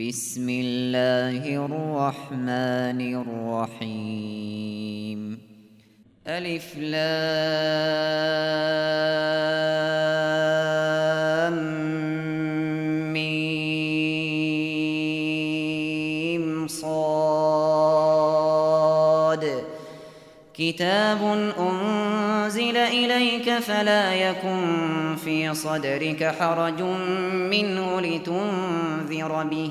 بسم اللہ الرحمن الرحیم ألف لام میم صاد. كتاب أنزل إليك فلا يكن في صدرك حرج منه لتنذر به.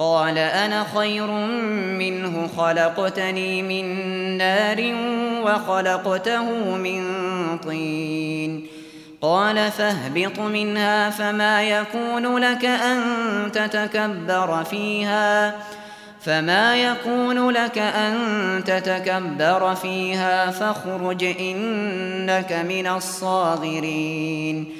قال أنا خير منه خلقتني من نار وخلقته من طين. قال فاهبط منها فما يكون لك أن تتكبر فيها. فما يكون لك أن تتكبر فيها فاخرج إنك من الصاغرين.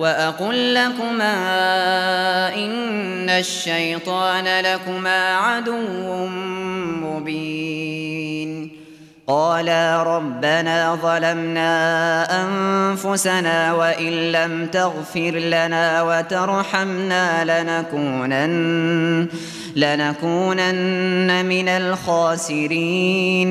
وَأَقُلْ لَكُمَا إِنَّ الشَّيْطَانَ لَكُمَا عَدُوٌّ مُبِينٌ قَالَا رَبَّنَا ظَلَمْنَا أَنفُسَنَا وَإِن لَّمْ تَغْفِرْ لَنَا وَتَرْحَمْنَا لَنَكُونَنَّ لَنَكُونَنَّ مِنَ الْخَاسِرِينَ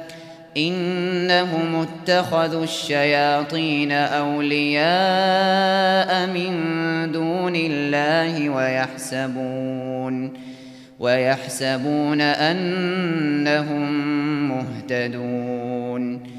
إنهم اتخذوا الشياطين أولياء من دون الله ويحسبون ويحسبون أنهم مهتدون.